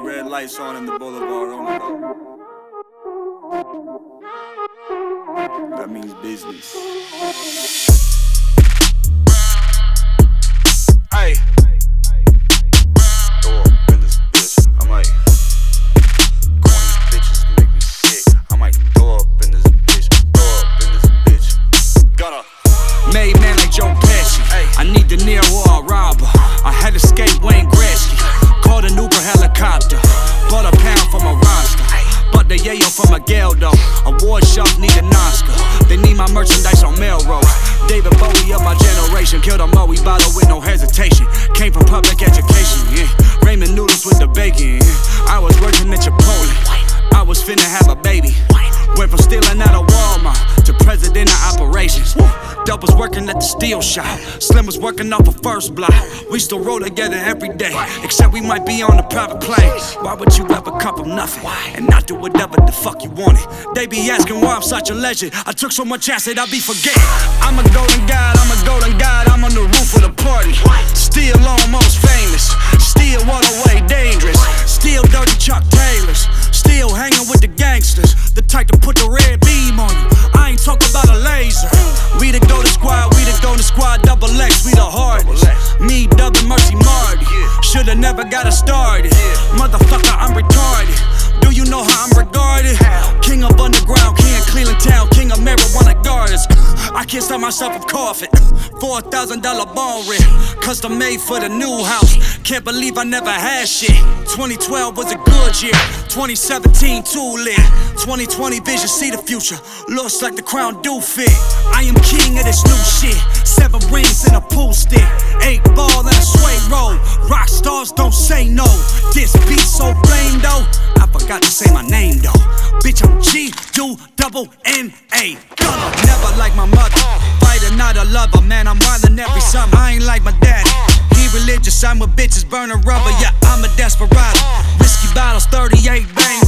red lights on in the boulevard on the. That means business. The yayo from a Geldo. Award shelf need an Oscar. They need my merchandise on Melrose. David Bowie of my generation. Killed a Moët bottle with no hesitation. Came from public education. Was working at the steel shop. Slim was working off a first block. We still roll together every day, except we might be on a private plane. Why would you ever cup of nothing and not do whatever the fuck you wanted? They be asking why I'm such a legend. I took so much acid, I be forgetting. I'm a never got it started. Motherfucker, I'm retarded. Do you know how I'm regarded? King of underground, king of Cleveland town, king of marijuana gardens. I can't stop myself from coughing. Four thousand dollar bone rent, custom made for the new house. Can't believe I never had shit. 2012 was a good year. 2017 too lit. 2020 vision see the future. Looks like the crown do fit. I am king of this new shit. Seven rings and a pool stick. Eight ball and a sway roll. Rock stars don't say no. This beat so flame though. I forgot to say my name though. Bitch, I'm G U double N A. Gunner, never like my mother. Fighter, not a lover. Man, I'm wildin' every summer. I ain't like my daddy. He religious, I'm with bitches burning rubber. Yeah, I'm a desperado. Whiskey bottles, 38, bang, bang, bang.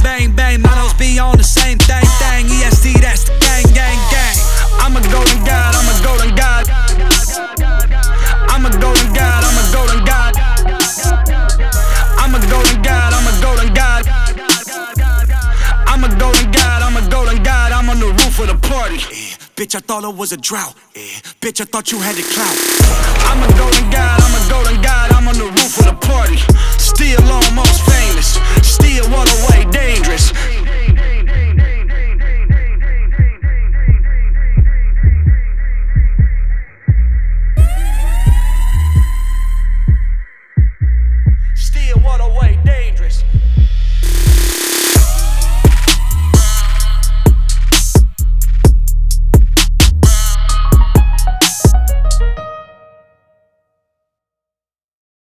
Bitch, I thought it was a drought. Eh, bitch, I thought you had it clout. I'm a golden god, I'm a golden god.